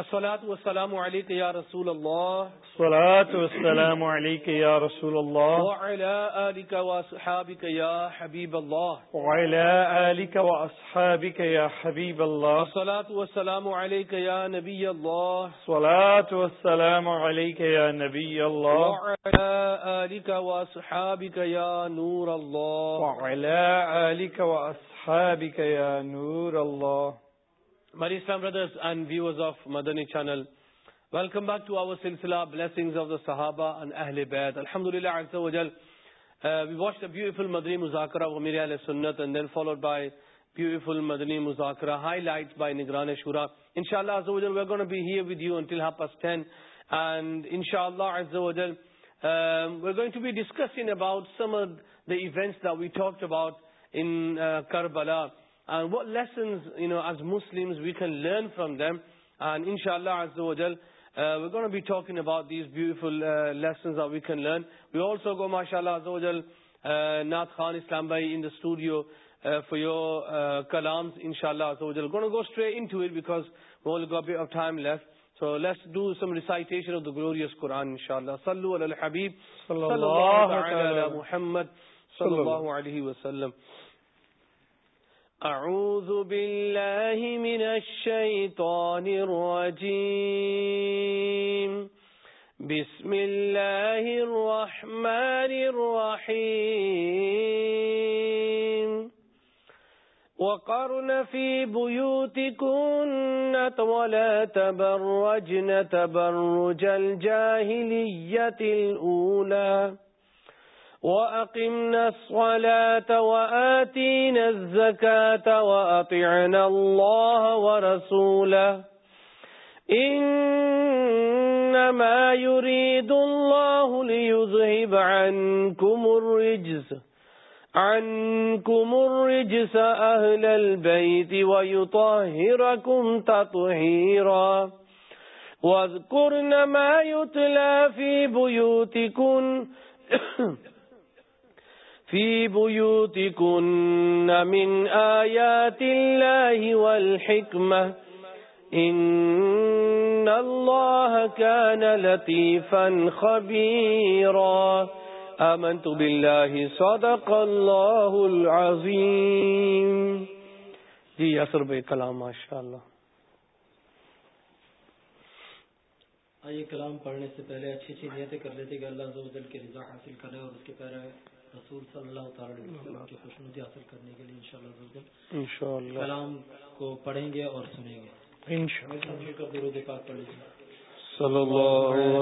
السلام والسلام علیک یا رسول اللہ الصلاۃ والسلام علیک یا رسول اللہ وعلى آلک واصحابک یا حبیب اللہ وعلى آلک واصحابک یا حبیب اللہ الصلاۃ والسلام علیک یا نبی اللہ الصلاۃ والسلام علیک یا نبی اللہ وعلى آلک واصحابک یا نور اللہ وعلى آلک واصحابک یا نور اللہ Mari Islam brothers and viewers of Madani channel, welcome back to our silsila, Blessings of the Sahaba and Ahl-i Bayt. Alhamdulillah, Azza wa Jal. Uh, we watched a beautiful Madani Muzakara of Amiri Ahl-i Sunnat and then followed by beautiful Madani Muzakara highlights by Nigran-i Shura. Inshallah, Azza wa Jal, we're going to be here with you until half past 10. And Inshallah, Azza wa Jal, um, we're going to be discussing about some of the events that we talked about in uh, Karbala. Karbala. and what lessons you know as muslims we can learn from them and inshallah azza wa jal Uh, we're going to be talking about these beautiful uh, lessons that we can learn. We also go, mashallah, uh, Nath Khan Islambay in the studio uh, for your uh, kalams, inshallah. So we're going to go straight into it because we've only got a bit of time left. So let's do some recitation of the glorious Quran, inshallah. Sallu ala al-habib, sallallahu ala Muhammad, sallallahu alayhi wa sallam. أعوذ بالله من الشيطان الرجيم بسم الله الرحمن الرحيم وقرن في بيوتكن ولا تبرجن تبرج الجاهلية الأولى وأقمنا الصلاة وآتينا الزكاة وأطعنا الله ورسوله إنما يريد الله ليذهب عنكم الرجز عنكم الرجس أهل البيت ويطهركم تطهيرا واذكرن ما يتلى في بيوتكم في بيوتكن من آيات الله والحكمة إن الله كان لطيفا خبيرا آمنت بالله صدق الله العظيم جی یاسر بھائی کلام ماشاء اللہ آئیے کلام پڑھنے سے پہلے اچھی اچھی نیتیں کر لیتے کہ اللہ زبدل کی رضا حاصل کرے اور اس کے پیرے رسول صلی اللہ تعالی کی خوشنودی حاصل کرنے کے لیے انشاءاللہ شاء انشاءاللہ کلام کو پڑھیں گے اور سنیں گے انشاءاللہ پاک پڑھ لیجیے صلی اللہ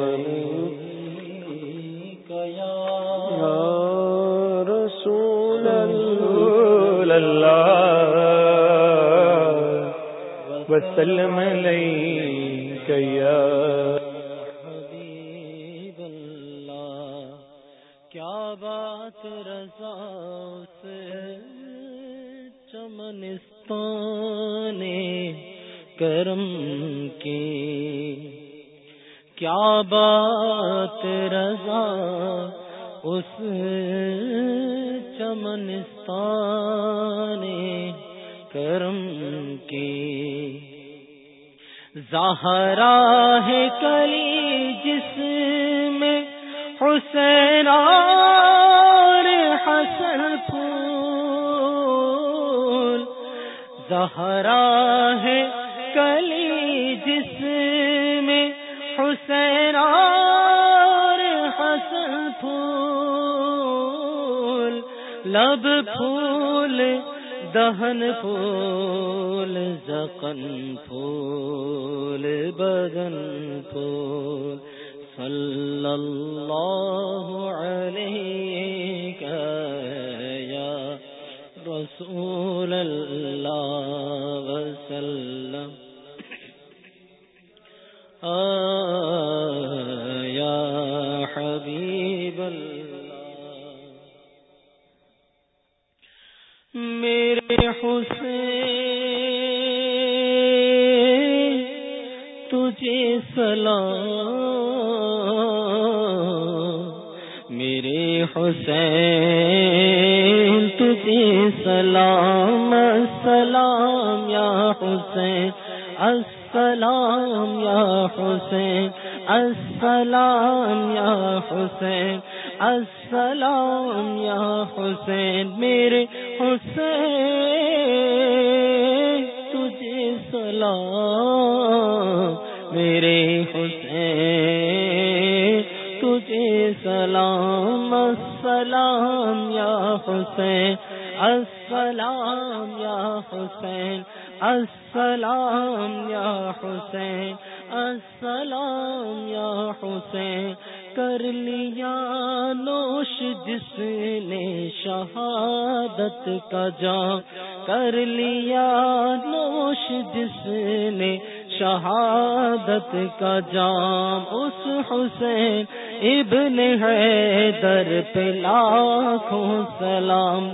علیہ رسول اللہ وسلم علیہ کیا رضا سے چمنستان کرم کی کیا بات رضا اس چمنستان کرم کی زہرا ہے کلی جس میں حسین حسن پھول زہرا ہے کلی جس میں حسین اور حسن پھول لب پھول دہن پھول زخن پھول بدن پھول صلی اللہ علیہ کا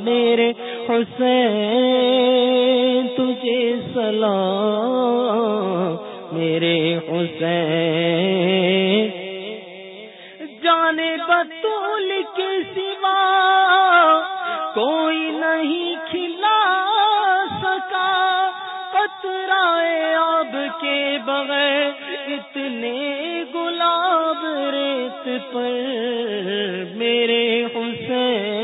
میرے حسین تجھے سلام میرے حسین جانے بطول کے سوا کوئی نہیں کھلا سکا کت آب کے بغیر اتنے گلاب ریت پر میرے حسین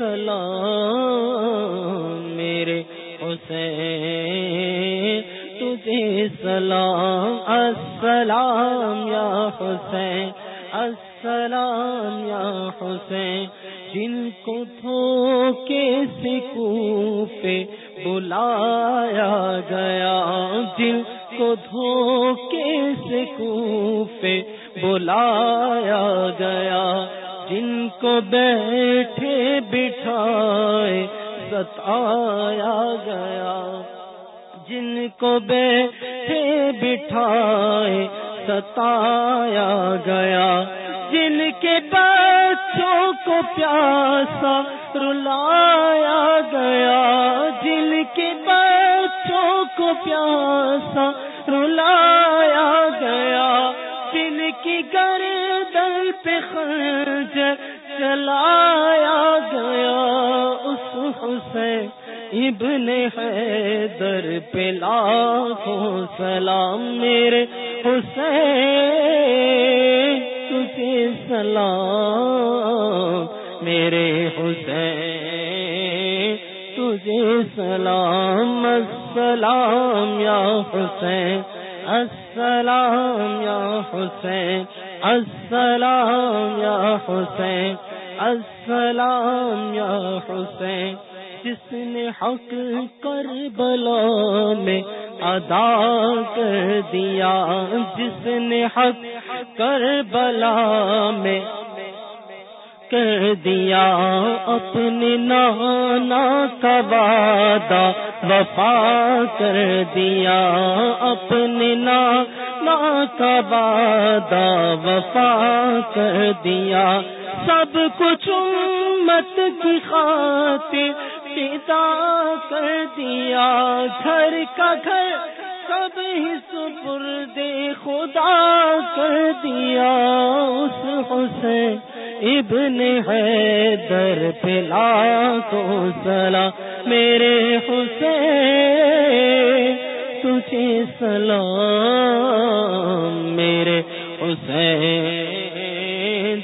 سلام میرے حسین تجھے سلام السلام یا حسین السلام یا حسین جن کو تھو کے سکو پہ بلایا گیا جن کو دھو کے سے خوف بلایا گیا جن کو بیٹھے بٹھائے ستایا گیا جن کو بیٹھے بٹھائے ستایا گیا جن کے بچوں کو پیاسا رلایا گیا جن کے بچوں کو پیاسا رلایا گیا گر دل پہ خرج چلایا گیا اس حسین ابن ہے در پہ لاکھوں سلام میرے حسین تجھے سلام میرے حسین تجھے سلام سلام یا حسین السلام یا حسین السلام یا حسین السلام یا حسین جس نے حق کر میں ادا کر دیا جس نے حق کر میں کر دیا اپنے نانا کا وعدہ وفا کر دیا اپنے نانا کا وعدہ وفا کر دیا سب کچھ مت کی خاطر پیسہ کر دیا گھر کا گھر سب ہی سر خدا کر دیا اس حسین ابن ہے در پلا کو سلا میرے حسین تجھے سلام میرے حسین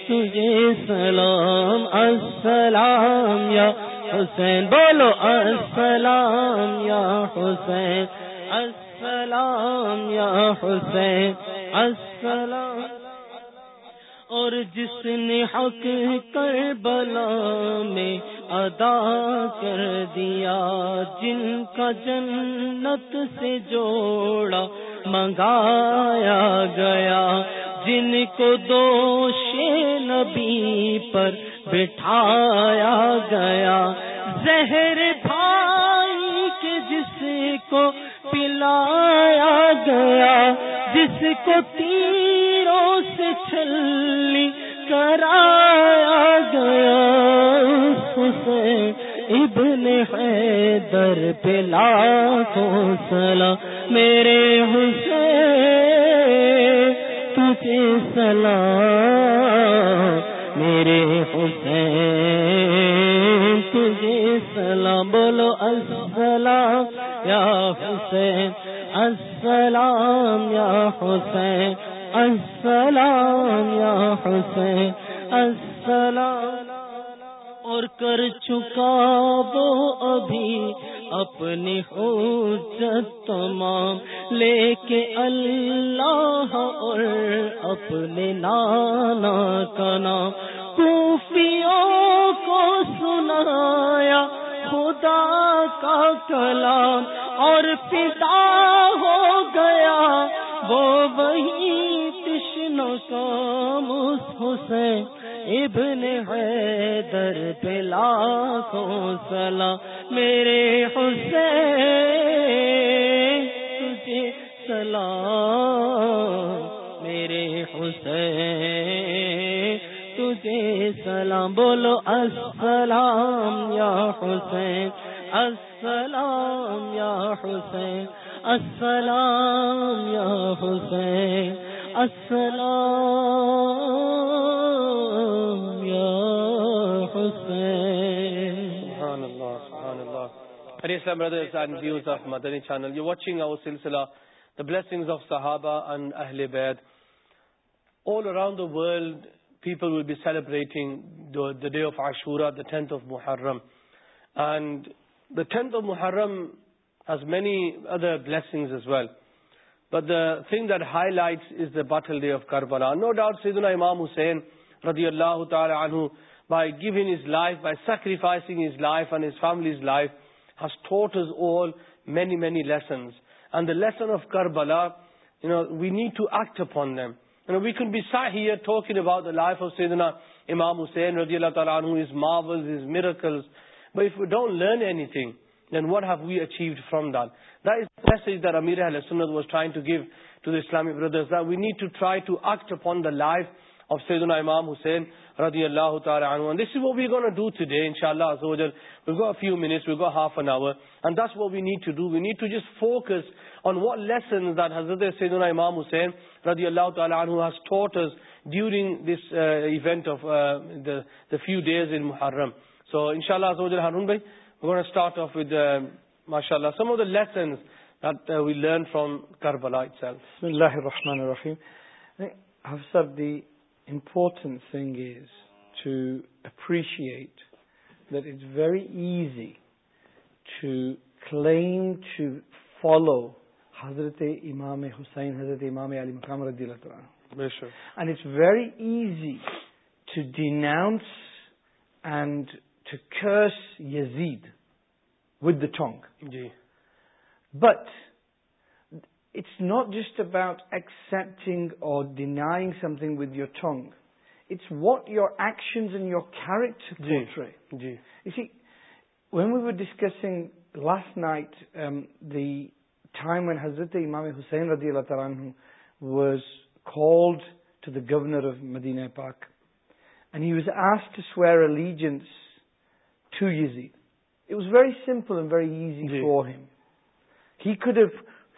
تجھے سلام السلام یا حسین بولو السلام یا حسین سلام اور جس نے حق کر میں ادا کر دیا جن کا جنت سے جوڑا منگایا گیا جن کو دو نبی پر بٹھایا گیا زہر کو پلایا گیا جس کو تیروں سے چلی کرایا گیا اسے ابن حیدر پلا کو سلا میرے حسین تجھے سلام میرے حسین تجھے سلام بولو السلام یا حسین السلام یا حسین السلام یا حسین السلام اور کر چکا وہ ابھی اپنی ہو تمام لے کے اللہ اور اپنے نانا کا نام کوفی خدا کا کلام اور پتا ہو گیا وہ وہی کشن کا حسین ابن ہے در پلا کو سلا میرے حسین تجھے سلام السلام السلام السلام السلام بولو یا یا یا یا حسین حسین حسین حسین سبحان اللہ سبحان بولو ارے ویوز اف مدنی چینل سلسلہ دی بلیسنگز اف صحابہ اہل all around the world people will be celebrating Muharram that highlight battle day of Karbala no doubt Cs نا امام حسین اللہ تعالیٰ عنہ by given by sacrificing life families thought many many lessons and the lesson of Karbala you know we need to ایس افون them ویونٹنا امام حسین رضی اللہ تعالیٰ of Sayyidina Imam Hussein radiallahu ta'ala anhu. And this is what we're going to do today, inshallah, Azawajal. We've got a few minutes, we've got half an hour. And that's what we need to do. We need to just focus on what lessons that Hazrat Sayyidina Imam Hussein radiallahu ta'ala anhu has taught us during this uh, event of uh, the, the few days in Muharram. So, inshallah, Azawajal Harun bhai, we're going to start off with, uh, mashallah, some of the lessons that uh, we learned from Karbala itself. Bismillahir Rahmanir Rahim. Hafsa, the important things to appreciate that it's very easy to claim to follow حضرت امام حسین حضرت امام علی مقام ردی اللہ تعالیٰ and it's very easy to Dennis and to case Yazid with the tongue جی but it's not just accepting or denying something with your tongue it's what your action and your کیریٹ we will be discussing last night them and حزرت امامی Hussain رضی اللہ تعالیٰ was called to the governor of Medina پاک and you was آسن to use it was very simple and very easy for him he stood of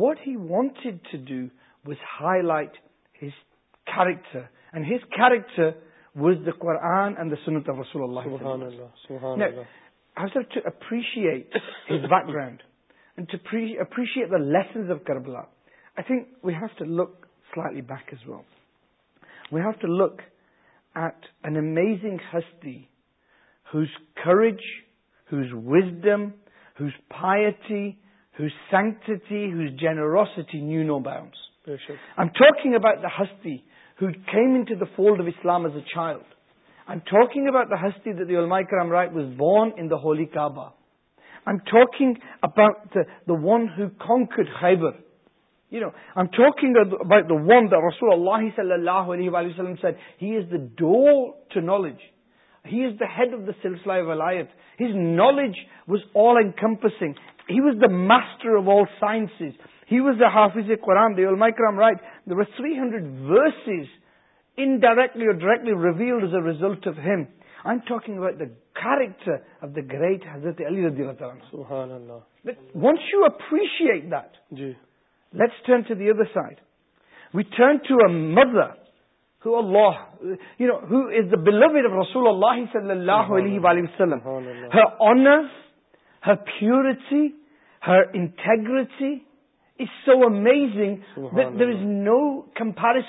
what he wants was the Quran ہستیچ whose wisdom whose پائچی whose sanctity, whose generosity knew no bounds. I'm talking about the Hasti who came into the fold of Islam as a child. I'm talking about the Hasti that the Almighty Ikram write was born in the Holy Kaaba. I'm talking about the, the one who conquered Khaybar. You know, I'm talking about the one that Rasulullah sallallahu alayhi wa said, he is the door to knowledge. He is the head of the Silsla of Alayat. His knowledge was all encompassing masters in directly great حضرت we turn to knows رسول ہر purity her integrity is so amazing no compare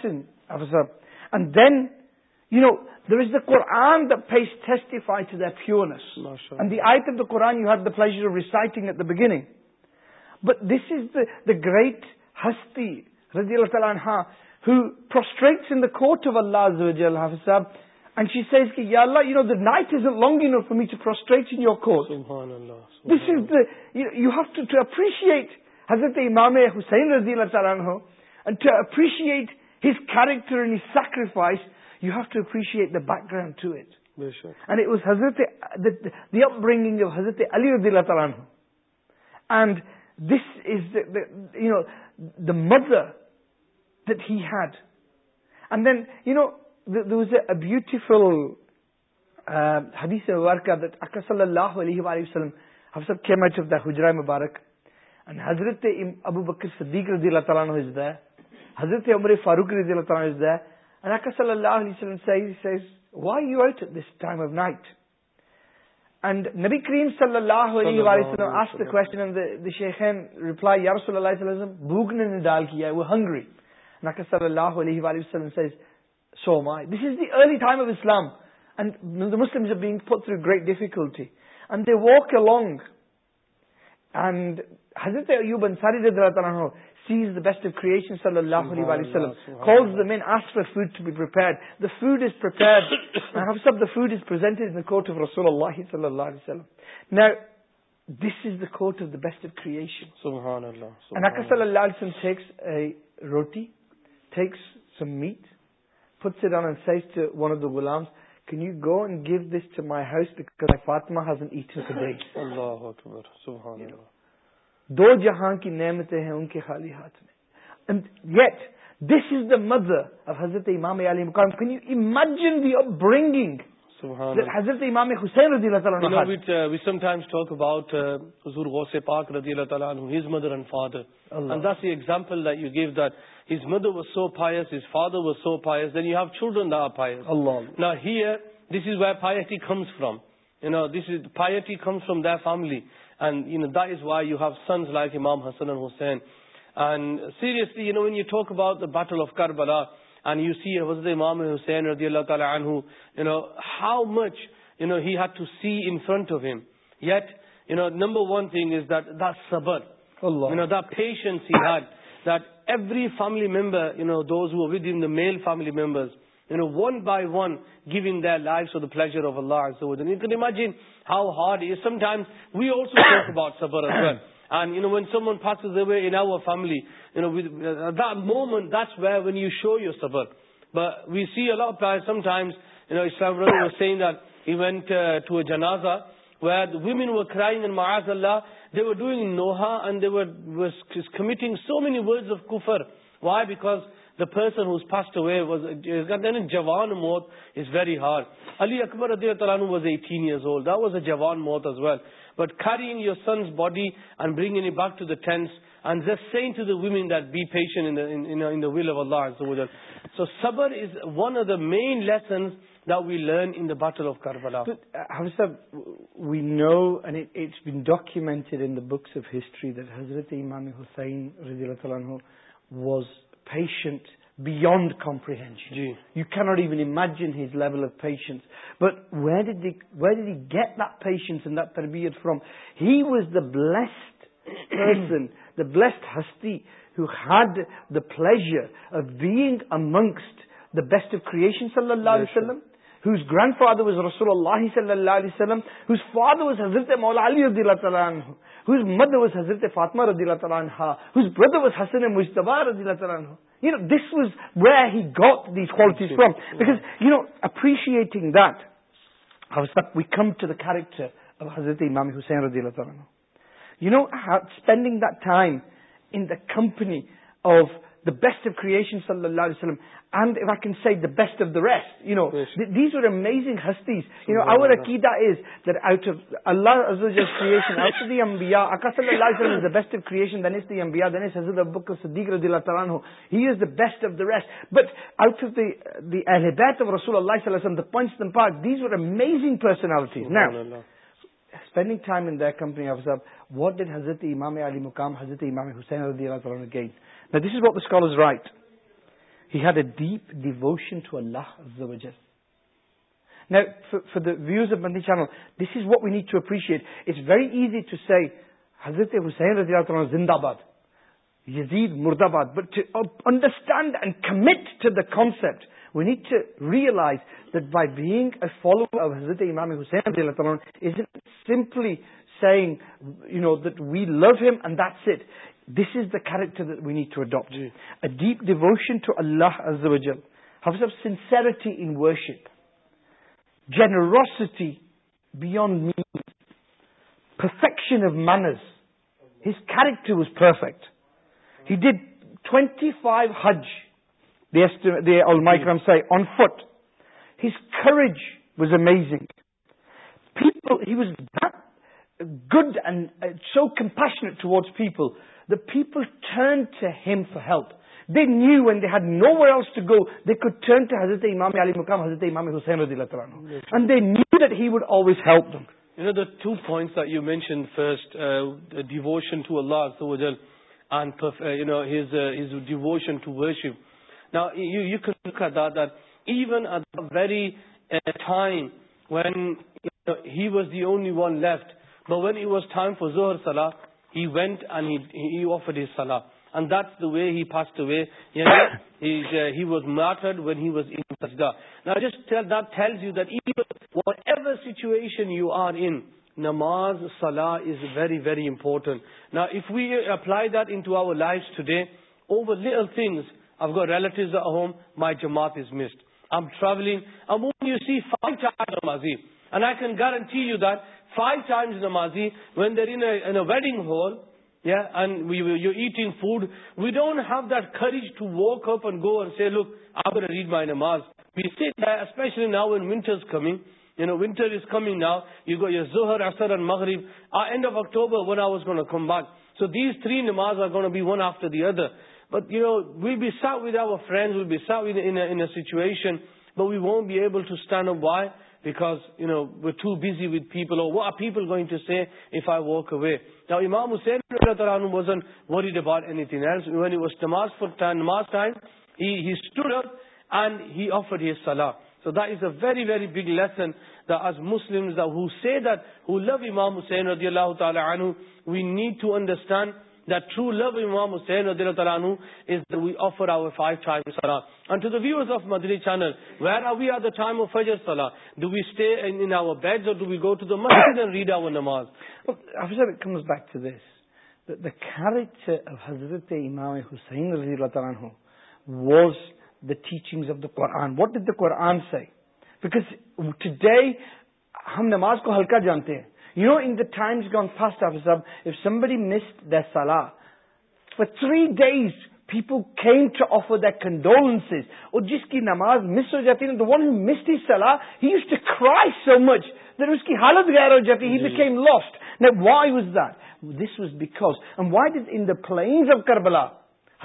but is the great ہستی رضی اللہ تعالیٰ اللہ حفظ night me to پروسٹ you ہیشیٹ حضرت حسین رضی اللہ تعالیٰ sacrifice you have to appreciate background to اٹرت حضرت علی رضی اللہ تعالیٰ mother dad and then you know there was a beautiful uh, hadith of Mubarakah that Akka sallallahu alayhi wa sallam have came out of the Hujra Mubarak and Hazrat Abu Bakr Siddiq is there Hazrat Umar Farooq is there and Akka sallallahu alayhi wa sallam says, says why are you out at this time of night and Nabi Kareem sallallahu alayhi wa sallam asked the question and the, the Shaykhain replied Ya Rasulullah sallallahu alayhi wa sallam we're hungry and Akka sallallahu alayhi wa sallam says so am I. This is the early time of Islam. And the Muslims are being put through great difficulty. And they walk along. And Hazrat Ayyub Ansari sees the best of creation, sallallahu alayhi wa sallam, calls them in, asks for food to be prepared. The food is prepared. and Hafsab, the food is presented in the court of Rasulullah, sallallahu alayhi wa sallam. Now, this is the court of the best of creation. Subhanallah. Subhanallah. And Akka, sallallahu alayhi wa sallam, takes a roti, takes some meat, خود سے دو جہاں کی نعمتیں ہیں ان کے خالی ہاتھ میں مزر اور حضرت امام علی مکام can you imagine they were bringing حام حم ٹوراک امام حسنسریسلیٹ battle of Karbala and you see ازر محمد حسین اللہ تعالیٰ how much you know head to see front of him yet you know number one thing is the know the passion every family member you know do male family ممبرو one by one giving دائفرجین how hard sometime ویلسوٹ سبر And you know, when someone passes away in our family, you know, with, uh, at that moment, that's where when you show your sabr. But we see a lot of times, sometimes, you know, Islam was saying that he went uh, to a janaza where the women were crying in Ma'azallah. They were doing noha and they were was committing so many words of kufr. Why? Because the person who's passed away was got then in Javan Moth is very hard. Ali Akbar was 18 years old. That was a Javan Moth as well. But خاری your sons body man we لرنل حسین اللہ تعالیٰ was fashion بیاانڈریشن you کینٹنس but ویرنگسٹ کریشنڈ father اللہ صلی اللہ علیہ وسلمت مول علی عد اللہ فاتمہ مشتبہ you know this was we got the fall because you know appreciating this we come to the character حضرت مامامی حسین دلانوں you know I here spending the time in the company of the best of creation, sallallahu alayhi wa and if I can say, the best of the rest. You know, th these were amazing hastis. You know, our akidah is that out of Allah's creation, out of the anbiya, Aqa sallallahu alayhi wa is the best of creation, then it's the anbiya, then it's Hazrat Abu Bakr Siddiq radiallahu ta'ala He is the best of the rest. But out of the, the ahl-ibayt of Rasulullah sallallahu alayhi wa the points them apart, these were amazing personalities. Now, spending time in their company, Abu what did Hazrat Imam Ali Muqam, Hazrat Imam Hussain radiallahu ta'ala gain? This is call is right you had a deep devotion to اللہ زبردستریشیٹ it very easy to see حضرت حسین رضی اللہ تعالی زندہ یزید مرد آباد but understand and commit to the concept we need to realise that by being follow حضرت امام حسین رزی اللہ تعالیٰ simply saying you know that we love him and that set character we need to اڈاپیپ devotion to اللہ جب اب sincerity worship generosity beyond perfection was per good and so compassion ٹوڈ people the people turned to him for help. They knew when they had nowhere else to go, they could turn to Hazrat Imam Ali Muqam, Hazrat Imam Hussain And they knew that he would always help them. You know, the two points that you mentioned first, uh, devotion to Allah and, uh, you know, his, uh, his devotion to worship. Now, you, you can look at that, that even at the very uh, time when you know, he was the only one left, but when it was time for Zuhr Salah, went سلح and we نماز سلح is very very important view apply that to our life today five times easy when there a wedding hall you eat food we ڈونٹلیزرگ نا زہر اثر we won't be able by love Imam Hussain ری اللہ تعالیٰ that true love Imam Hussein رضی اللہ تعالیٰ عنہ is that we offer our five times salah. And to the viewers of Madri channel, where are we at the time of Fajr salah? Do we stay in, in our beds or do we go to the masjid and read our namaz? Look, Hafizah, it comes back to this. That the character of Hazrat Imam Hussain رضی اللہ تعالیٰ عنہ was the teachings of the Quran. What did the Quran say? Because today, ہم نماز کو ہلکا جانتے ہیں. جس کی نماز سو مچ اس کی حالت گیارہ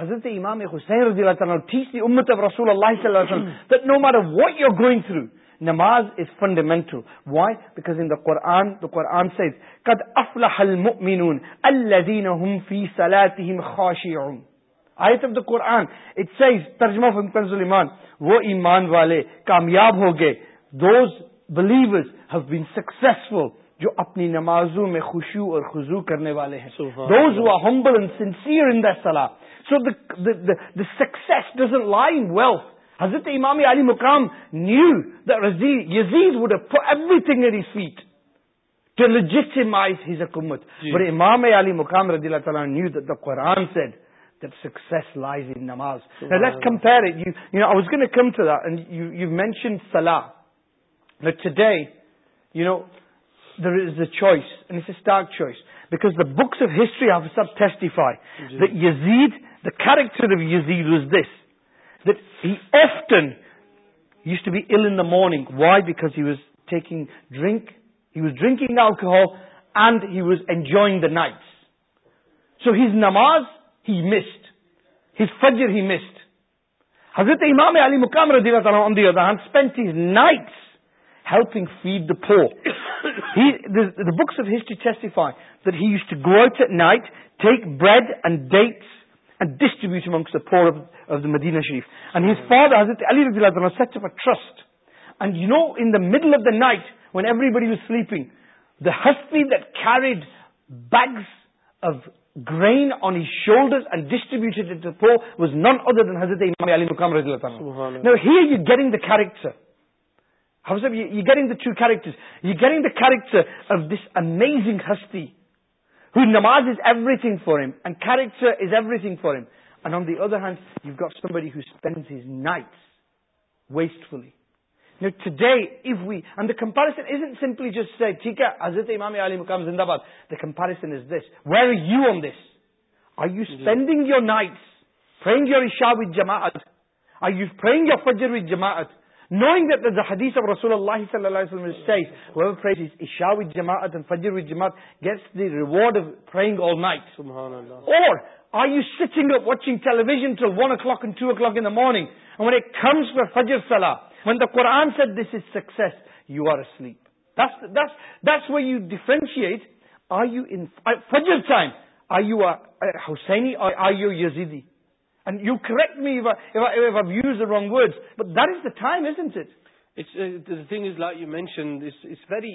حضرت امام حسین اللہ نو مار what you are going through نماز is fundamental why because in the the the Quran Quran Quran says says قد افلح المؤمنون الذين هم في صلاتهم خاشعون آیت اٹ ترجمہ قرآر وہ ایمان والے کامیاب ہو گئے those believers have been successful جو اپنی نمازوں میں خوشو اور خزو کرنے والے ہیں those humble and sincere in the سلا so the success doesn't lie in wealth حضرت امام علی مقام نیوز وڈ اے امام علی مقام رضی اللہ تعالیٰ چوائس ہسٹری آف سبسٹی فائیوٹر he often use to be ill in the morning why back he's taking drink you is drinking نا and he's enjoying the night so he's نماز he missed he missed Hazrat امام علی مکام spend these nights helping feed the poor he's the بس of history justify دو ٹ night take bread and dates distribute فوری رض such of a trust and you know in the middle of the night when everybody گرن آن ای شلڈرڈ ناٹریکٹریکٹرنگ the character نماز is everything for M and character is everything form and on the other hands nights waste fully no day the comparison is N سمپلیٹ ٹھیک ہے عزت امام علی مقام زندہ بادریزن is this where you on this I you spending your night friend your Usha with جماج I you friend you فجر وت جماج knowing that the hadith of Rasulullah sallallahu alaihi wasallam says, whoever prays his Isha with Jama'at and Fajr with Jama'at gets the reward of praying all night. Subhanallah. Or are you sitting up watching television till 1 o'clock and 2 o'clock in the morning? And when it comes for Fajr Salah, when the Quran said this is success, you are asleep. That's, that's, that's where you differentiate. Are you in Fajr time? Are you a, a Husseini or are you Yazidi? ری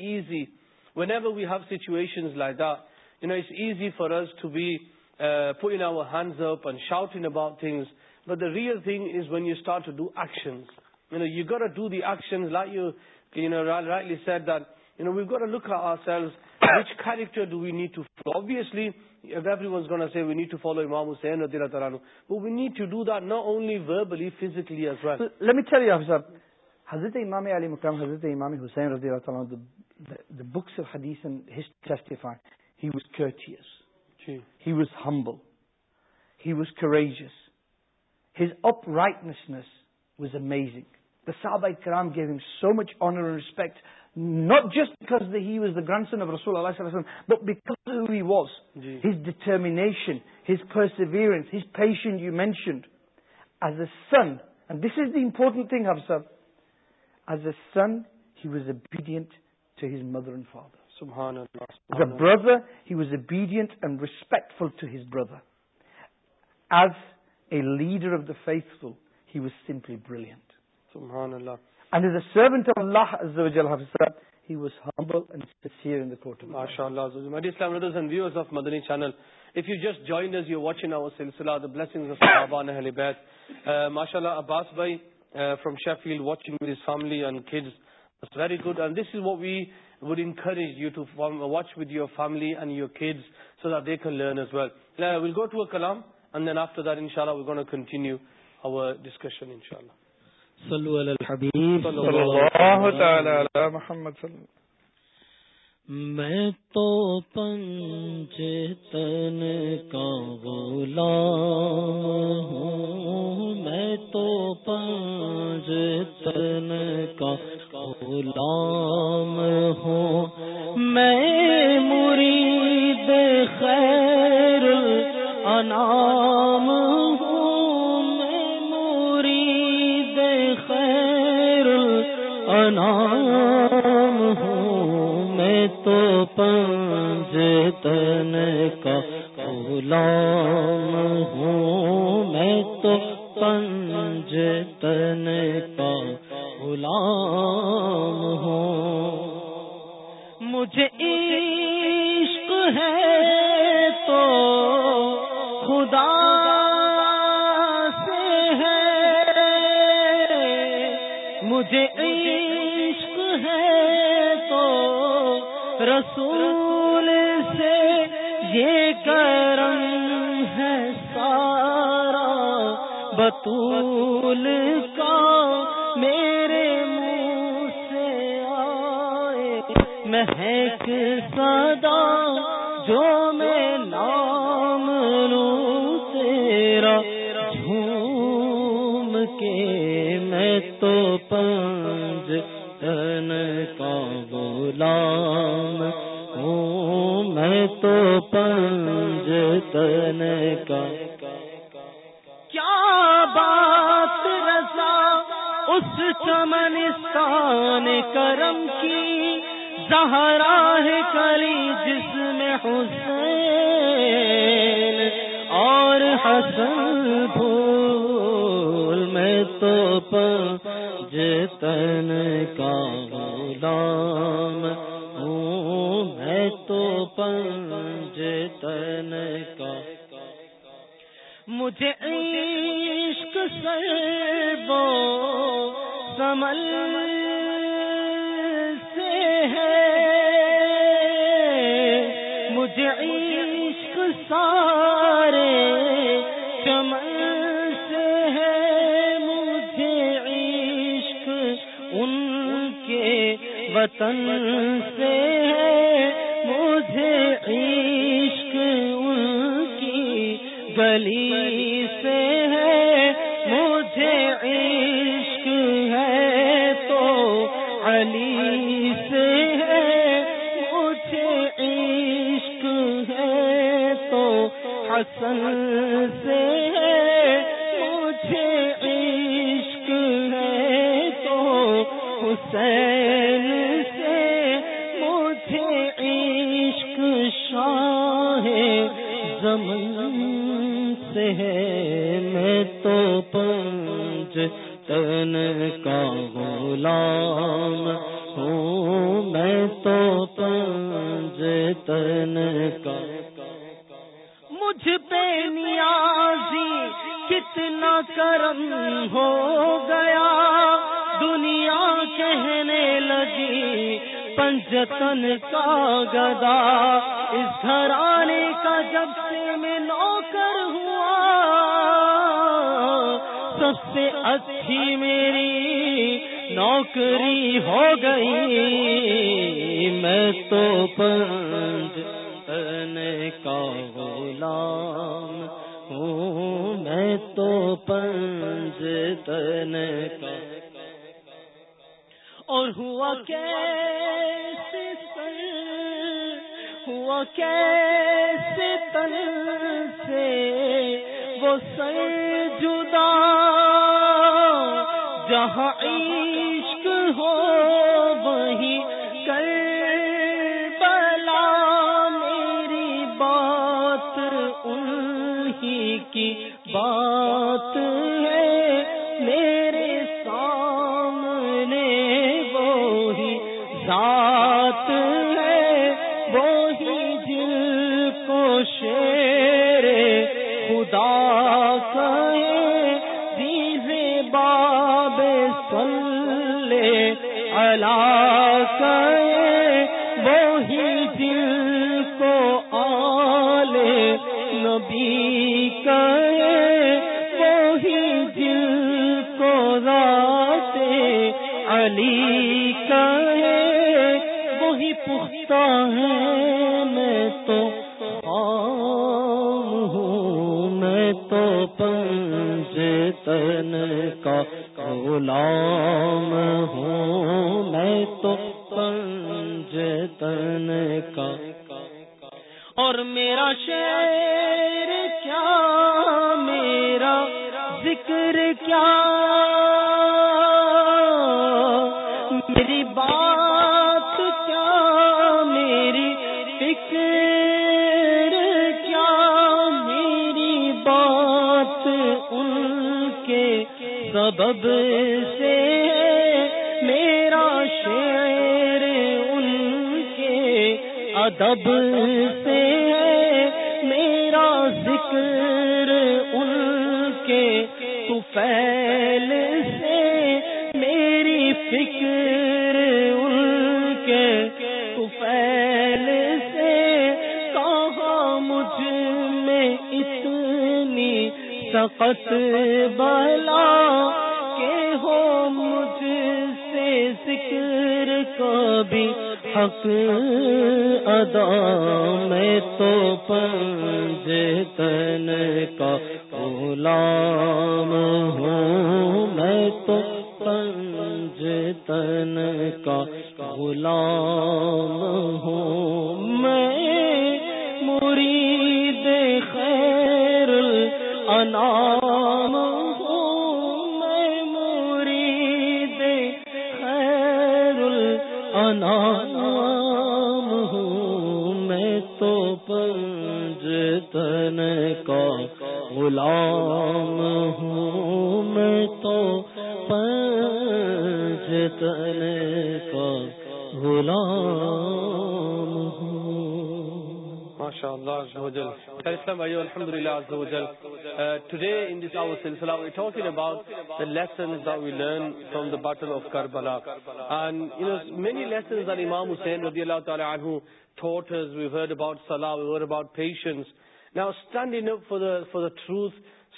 easy when view situation like that you know it's easy for to be pen our hands show an about but the real thing is when you start ٹوشن you گور do the Essen like you you know rightly set that no گور sales which character do we need to follow? Obviously, if everyone's going to say we need to follow Imam Hussain, but we need to do that not only verbally, physically as well. Let me tell you, Hafizah, Hazrat Imam Ali Mukram, Hazrat Imam Hussain, the, the the books of Hadith and his testify, he was courteous. He was humble. He was courageous. His uprightness was amazing. The Sahaba Ikram gave him so much honor and respect not just he grandson of رسول but was his ڈنیشن you mentioned as a سنڈ this is داپورٹنٹ of sir as a son he was obedient to his mother and father brother he was obedient and respectful to his brother as a leader of the faithful his simply بریلینٹان عباس by from Sheffield watching watch with you family صلو علی الحبیب اللہ تعالی علی محمد میں تو تن کا غلام ہوں میں تو پنج تن کا غلام ہوں میں موری دیکھ ان ہوں میں تو پنجتن کا غلام ہوں میں تو پنجتن کا غلام ہوں مجھے ط کا میرے منہ سے آئے مہک سدا جو میں نام رو تیرا جھوم کے میں تو پنج تن کا بولا ہوں میں تو پنج تن کا بات اس چمنستان کرم کی زہرا ہے کری جس میں حسین اور حسن بھول میں تو پیتن کا ہوں میں تو پیتن کا مجھے سے بو سمل سے ہے مجھے عشق سارے کمن سے ہے مجھے عشق ان کے وطن سے ہے مجھے عشق ان کی گلی علی سے ہے مجھے عشق ہے تو حسن سے ہے مجھے عشق ہے تو حسین جتن کا گدا اس گھرانے کا جب سے میں نوکر ہوا سب سے اچھی میری نوکری ہو گئی میں تو پنجنے کا غلام ہوں میں تو پنج تن کا اور ہوا کیا وہ کیسے تن سے وہ سر جدا جہاں عشق ہو وہی غلام ادب سے میرا ذکر ان کے تو سفید سے میری فکر ان کے تو سفید سے کہاں مجھ میں اتنی سخت بلا کہ ہو مجھ سے ذکر کبھی حق ادا میں تو اد تن کا Azzawajal. Islam Ayyu, Alhamdulillah Azzawajal. Uh, today in this hour, Salah, we're talking about the lessons that we learn from the battle of Karbala. And, you know, many lessons that Imam Hussein anhu, taught us. We've heard about Salah, we've heard about patience. Now, standing up for the, for the truth,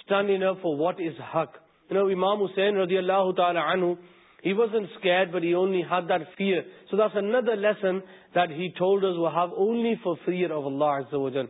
standing up for what is Haqq. You know, Imam Hussein radiallahu ta'ala anhu, he wasn't scared, but he only had that fear. So that's another lesson that he told us we have only for fear of Allah Azza wa Jalla.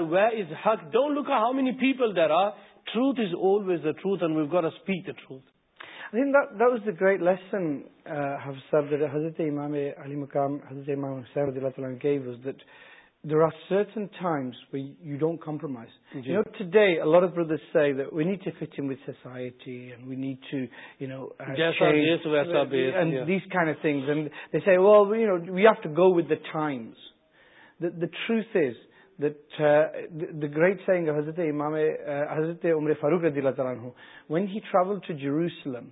Great lessons حضرت امام علی مکام حضرت اللہ تعالیٰ great سائنگ حضرت امام حضرت عمر فاروق ردی اللہ تعالیٰ when he travel to Jerusalem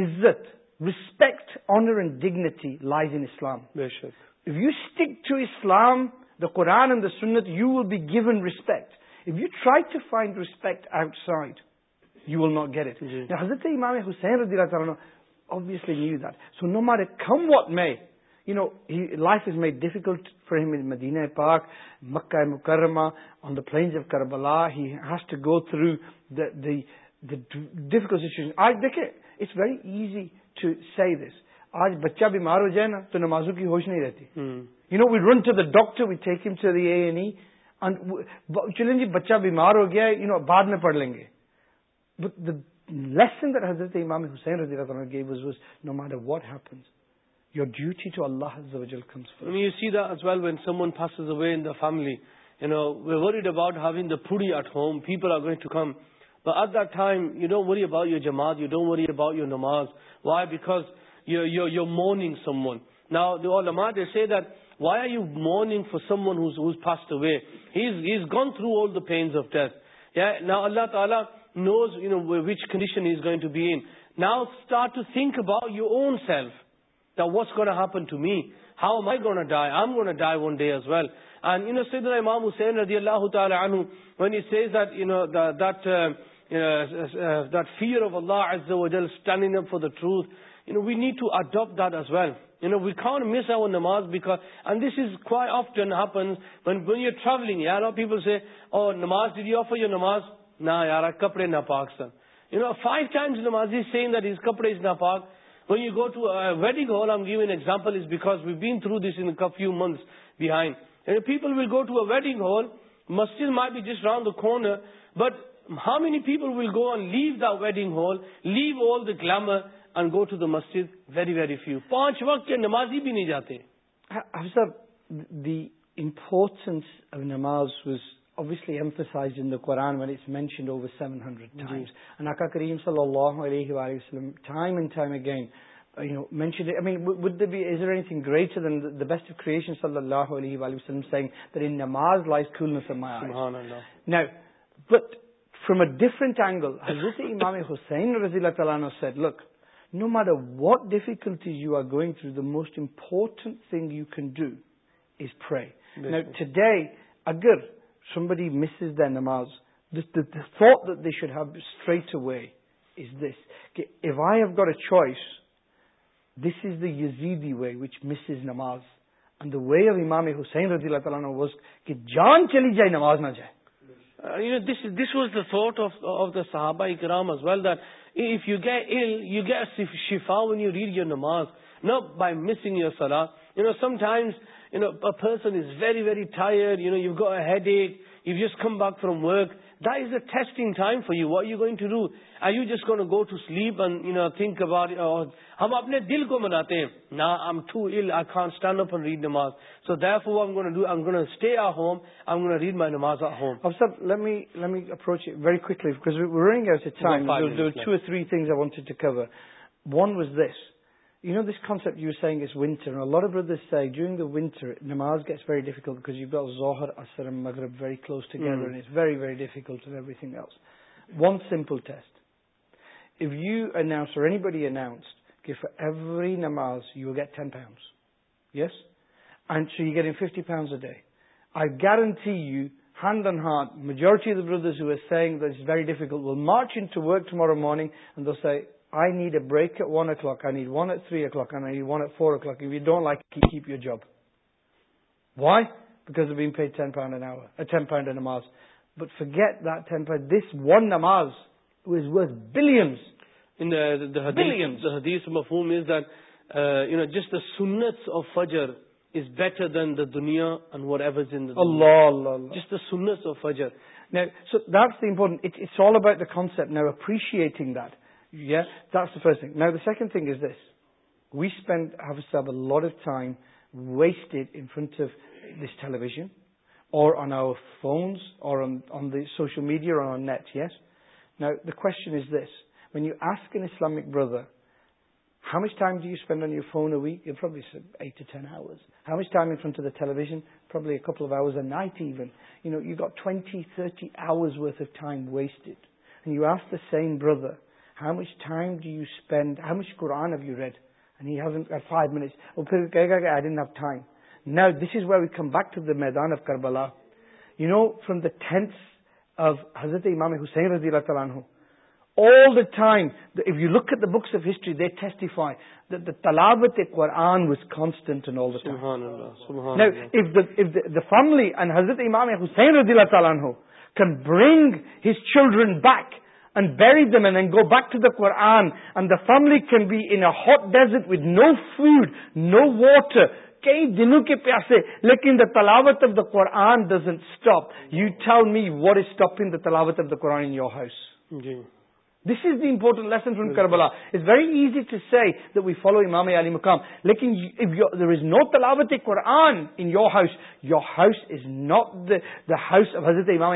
عزت respect honour and dignity lies in Islam you stick to Islam the Quran and the سنت you will be given respect if you try to find respect side you will not get it حضرت امام حسین ردی اللہ تعالیٰ obviously knew that. So no matter come what may, you know, he, life is made difficult for him in Medina Park, Makkah Mukarramah, on the plains of Karbala. He has to go through the, the, the difficult situation. I دیکھیں, it's very easy to say this. آج بچہ بیمار ہو جائے نا تو نمازوں کی ہوش نہیں رہتی you know we run to the doctor we take him to the A N E چلیں جی بچہ بیمار ہو گیا ہے یو نو بعد میں پڑھ لیں گے جما you don't your namaz wise morning why are you mourning تعالیٰ knows you know which condition is going to be ناؤارٹ to think about you own self the what's how am I gonna die M gonna die one day as well and you سید مام حسین رضی اللہ تعالیٰ fear of Allah ایزینڈ up for the truth you know we need to adapt that as well you know we counts over namaz because this of دنپن ٹراولی نماز ڈی ڈی of are you namaz نہ یار کپڑے نہ پاک سن یو نو فائیو ٹائمز نمازی سیئنگ دیٹ از کپڑے از نا پاک when you go to wedding hall I give an example is because we been through this in few months behind people will go to a wedding hall masjid my be just round the کون but how many people will go and leave the wedding hall leave all the glamour and go to the masjid very very few پانچ وقت کے نمازی بھی نہیں جاتے افسر the importance نماز وز قرانٹنڈ اوور سیونس اللہ علیہ حسین واٹ ڈفکلٹی سمبریز دا نماز دس is the way namaz and the way of Imam حسین رضی اللہ تعالیٰ کہ جان چلی جائے نماز نہ جائے واز داٹ دا صحابہ کرام شفاڈ یور نماز نو بائی مسنگ یور سلام you know sometimes you ن person is very very tired you know you go a head ایک you just come back from work this اٹھ time for you you going to do I you just go go to sleep and you know think ہم اپنے دل کو مناتے ہیں نا I ٹو ایل آئی خان اسٹینڈ اپن ریڈ ناس so there go I stay at home I read my نوز آم سروچ you know this concept you saying اس ونچر لار brothers the winter namaz gets very difficult ظہر اثر مگر ویری کلوز ویری ویری ڈفکلٹنگ ریڈی بڑی announced every namaz you get yes get in fifty I guarantee you hand and ہاتھ majority of the brothers very difficult will march in work tomorrow morning I need a break one o'clock I need one three o'clock I need one O four o'clock you don't like کی keep your job why because بیم feed then find an hour ten find an namaz but forget that ten find this one namaz is worse balance In the, the, the hadith, Billions. the hadith of whom is that, uh, you know, just the sunnats of Fajr is better than the dunya and whatever's in the dunya. Allah, Allah, Allah. Just the sunnats of Fajr. Now, so that's the important, it, it's all about the concept. Now, appreciating that. First نا the second thing is this we spend time wasted of this television or on our phones social media net yes the question is this when you ask an Islamic بروگر how much time on you phones or night wasted you are see بروگر how much time do you spend, how much Quran have you read? And he hasn't got five minutes. Oh, I didn't have time. Now, this is where we come back to the Maidan of Karbala. You know, from the tents of Hazrat Imam Hussain all the time, if you look at the books of history, they testify that the talabat quran was constant and all the time. Subhanallah, Now, if the, if the, the family and Hazrat Imam Hussain can bring his children back and ویریز the man and go back to the Quran and the family can be in days with no food no water کئی دنوں کے پیاسے لیکن دا tilawat of the Quran doesn't stop you ٹاول me ور stop in the tilawat of the Quran انس جی this is the important lesson from Karbala easy to say we follow امام علی مقام لیکن in your house your house حضرت امام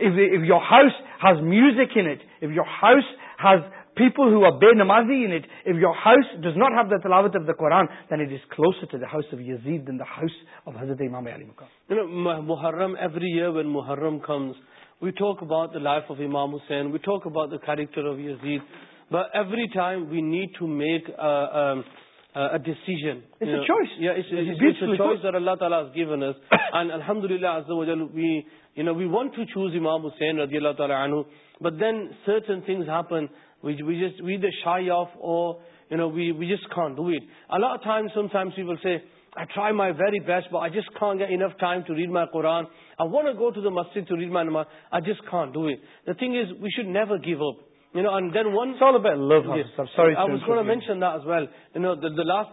your house has music int if your house has people who بے نمازی int if your house does not ہی تلاوت of the قوران then is is close to داؤس of حضرت امام علی مقامی we talk about life of Imam Hussain وی ٹوک about their اللہ تعالیٰ الحمد للہ ٹو چوز امام حسین اللہ تعالیٰ I try my very best با اجیز خان گا to read my قوران I want masjid to read my اجیز خان ڈوگ وی شوڈ نیور گیو اپنشن last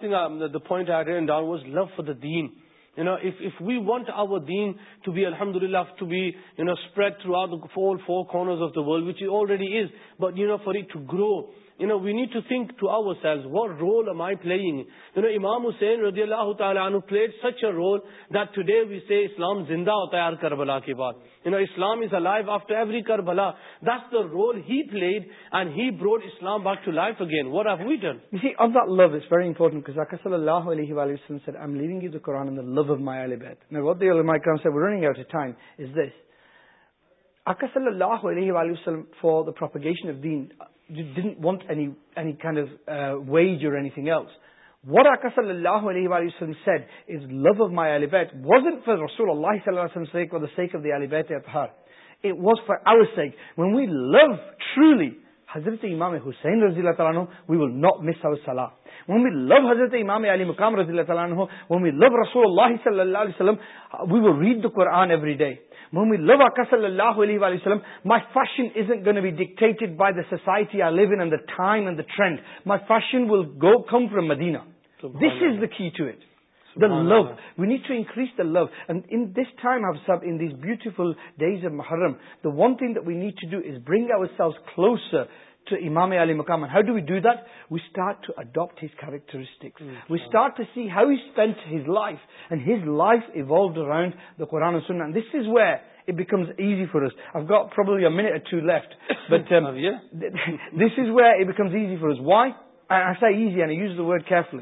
point love for the deen you know we want او ارن ٹو بی الحمد للہ to be you know spread throughout four corner of the world ویچریڈی is but you know for to grow you know, we need to think to ourselves, what role am I playing? You know, Imam Hussein radiallahu ta'ala anhu played such a role that today we say Islam zinda hota hai Karbala ke baad. You know, Islam is alive after every Karbala. That's the role he played and he brought Islam back to life again. What have we done? You see, of that love, it's very important because Zakah sallallahu alayhi wa sallam said, I'm leaving you the Quran in the love of my alibet. Now, what the ulama said, we're running out of time, is this. اقصہ for the propagation حضرت امام حسین رضی اللہ تعالیٰ we will not miss ووسل love حضرت امام علی مقام رضی اللہ تعالیٰ عنہ لو رسول اللہ اللہ صلی علیہ وسلم day fashion will go come Medina this is the to it the ل we need to increase the love and of سب این this beautiful the is a Muharram the one thing we need to do is bring close to امام علی مکام characteristics wait سی ہیوڈ life has life around ق قرآنز easy form ٹوٹ this way becomes easy for Y use داڈ love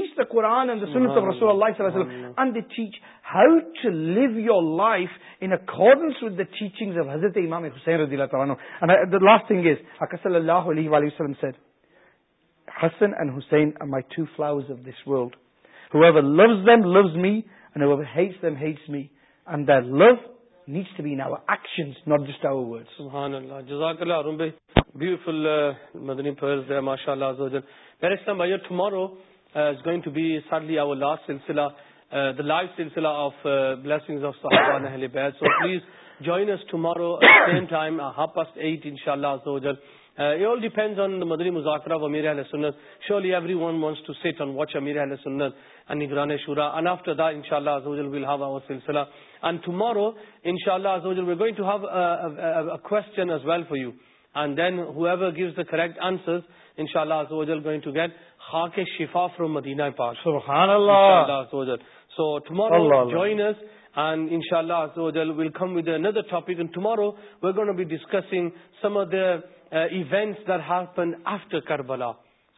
teach the Quran and the Sunnah of Rasulullah sallallahu and they teach how to live your life in accordance with the teachings of Hazrat Imam Hussain radiallahu anhu. And I, the last thing is, Haqqa sallallahu alayhi wa sallam said, Hassan and Hussein are my two flowers of this world. Whoever loves them loves me and whoever hates them hates me. And their love needs to be in our actions, not just our words. Subhanallah. Jazakallah, Arumbe. Beautiful uh, Madani prayers there, mashallah. Azawajal. Barrister Mayor, tomorrow uh, is going to be sadly our last silsila, uh, the live silsila of uh, blessings of Sahaba and Ahl -Bair. So please join us tomorrow at the same time, uh, half past eight, inshallah, Azzawajal. Uh, it all depends on the Madri Muzakra of Amir Ahl Sunnah. Surely everyone wants to sit and watch Amir Ahl Sunnah and Nigrane Shura. And after that, inshallah, Azzawajal, we'll have our silsila. And tomorrow, inshallah, Azzawajal, we're going to have a, a, a question as well for you. And then whoever gives the correct answers, inshallah, Azzawajal, going to get... خاک شفا from مدینہ پاک سبحان اللہ so tomorrow join us and انشاءاللہ عزوجل we'll come with another topic and tomorrow we are gonna be discussing some of the events that happen after Karbala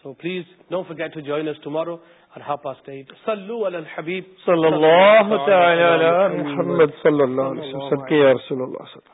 so please don't forget to join us tomorrow اور hop اس time صلوا علی الحبیب صلی اللہ تعالی علی محمد صلی اللہ علیہ وسلم صدقے رسول اللہ صلی اللہ